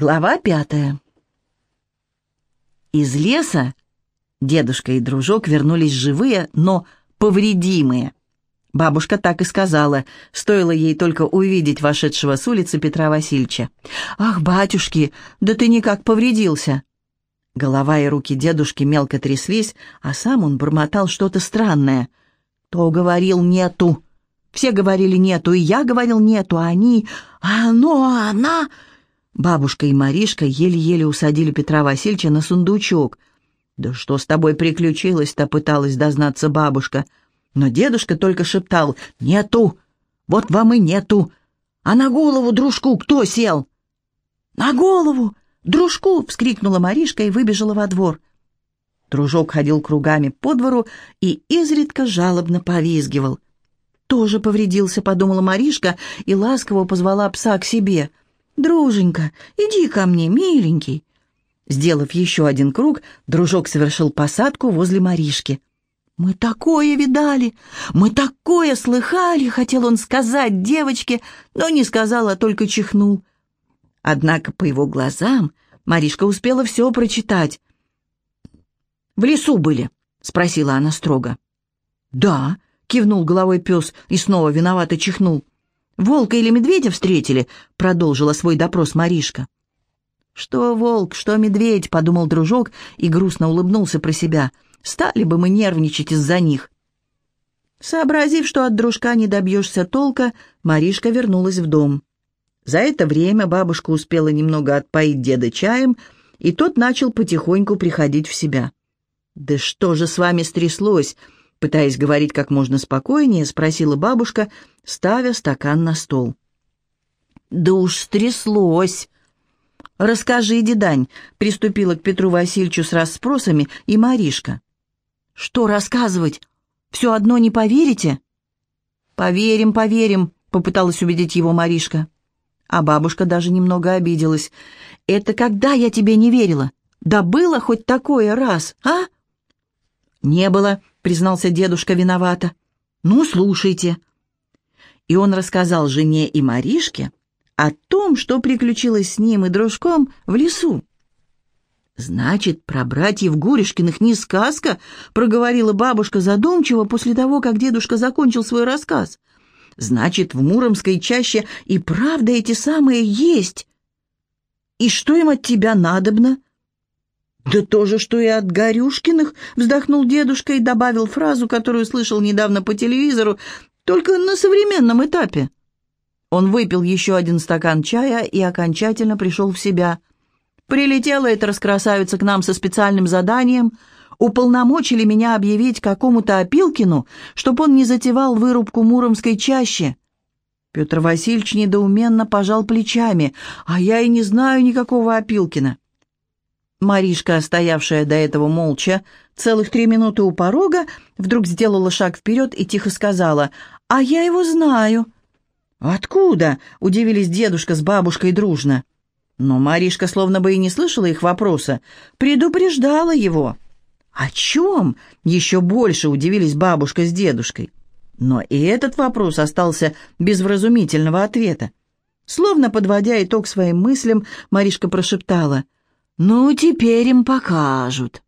Глава пятая. Из леса дедушка и дружок вернулись живые, но повредимые. Бабушка так и сказала, стоило ей только увидеть вошедшего с улицы Петра Васильевича. «Ах, батюшки, да ты никак повредился!» Голова и руки дедушки мелко тряслись, а сам он бормотал что-то странное. То говорил «нету». Все говорили «нету», и я говорил «нету», а они «а оно, она...» Бабушка и Маришка еле-еле усадили Петра Васильевича на сундучок. «Да что с тобой приключилось-то?» — пыталась дознаться бабушка. Но дедушка только шептал «Нету! Вот вам и нету! А на голову дружку кто сел?» «На голову! Дружку!» — вскрикнула Маришка и выбежала во двор. Дружок ходил кругами по двору и изредка жалобно повизгивал. «Тоже повредился», — подумала Маришка и ласково позвала пса к себе — «Друженька, иди ко мне, миленький». Сделав еще один круг, дружок совершил посадку возле Маришки. «Мы такое видали! Мы такое слыхали!» — хотел он сказать девочке, но не сказал, а только чихнул. Однако по его глазам Маришка успела все прочитать. «В лесу были?» — спросила она строго. «Да», — кивнул головой пес и снова виновато чихнул. «Волка или медведя встретили?» — продолжила свой допрос Маришка. «Что волк, что медведь?» — подумал дружок и грустно улыбнулся про себя. «Стали бы мы нервничать из-за них». Сообразив, что от дружка не добьешься толка, Маришка вернулась в дом. За это время бабушка успела немного отпоить деда чаем, и тот начал потихоньку приходить в себя. «Да что же с вами стряслось?» Пытаясь говорить как можно спокойнее, спросила бабушка, ставя стакан на стол. «Да уж стряслось!» «Расскажи, дедань», — приступила к Петру Васильевичу с расспросами и Маришка. «Что рассказывать? Все одно не поверите?» «Поверим, поверим», — попыталась убедить его Маришка. А бабушка даже немного обиделась. «Это когда я тебе не верила? Да было хоть такое раз, а?» «Не было», — признался дедушка виновато. «Ну, слушайте». И он рассказал жене и Маришке о том, что приключилось с ним и дружком в лесу. «Значит, про братьев Гуришкиных не сказка», — проговорила бабушка задумчиво после того, как дедушка закончил свой рассказ. «Значит, в Муромской чаще и правда эти самые есть. И что им от тебя надобно?» «Да то же, что и от Горюшкиных», — вздохнул дедушка и добавил фразу, которую слышал недавно по телевизору, только на современном этапе. Он выпил еще один стакан чая и окончательно пришел в себя. «Прилетела эта раскрасавица к нам со специальным заданием», уполномочили меня объявить какому-то Опилкину, чтоб он не затевал вырубку Муромской чаще. Петр Васильевич недоуменно пожал плечами, а я и не знаю никакого Опилкина. Маришка, стоявшая до этого молча, целых три минуты у порога, вдруг сделала шаг вперед и тихо сказала «А я его знаю». «Откуда?» — удивились дедушка с бабушкой дружно. Но Маришка словно бы и не слышала их вопроса, предупреждала его. «О чем?» — еще больше удивились бабушка с дедушкой. Но и этот вопрос остался без вразумительного ответа. Словно подводя итог своим мыслям, Маришка прошептала — «Ну, теперь им покажут».